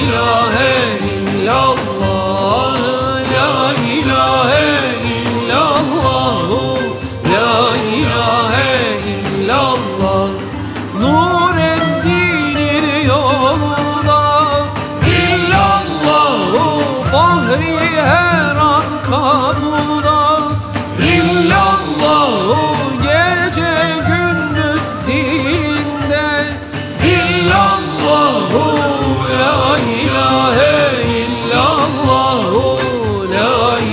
ilahe illallah La ilahe illallah La ilahe illallah. Nureddin'in yolunda İllallahu Fahri her an kadunda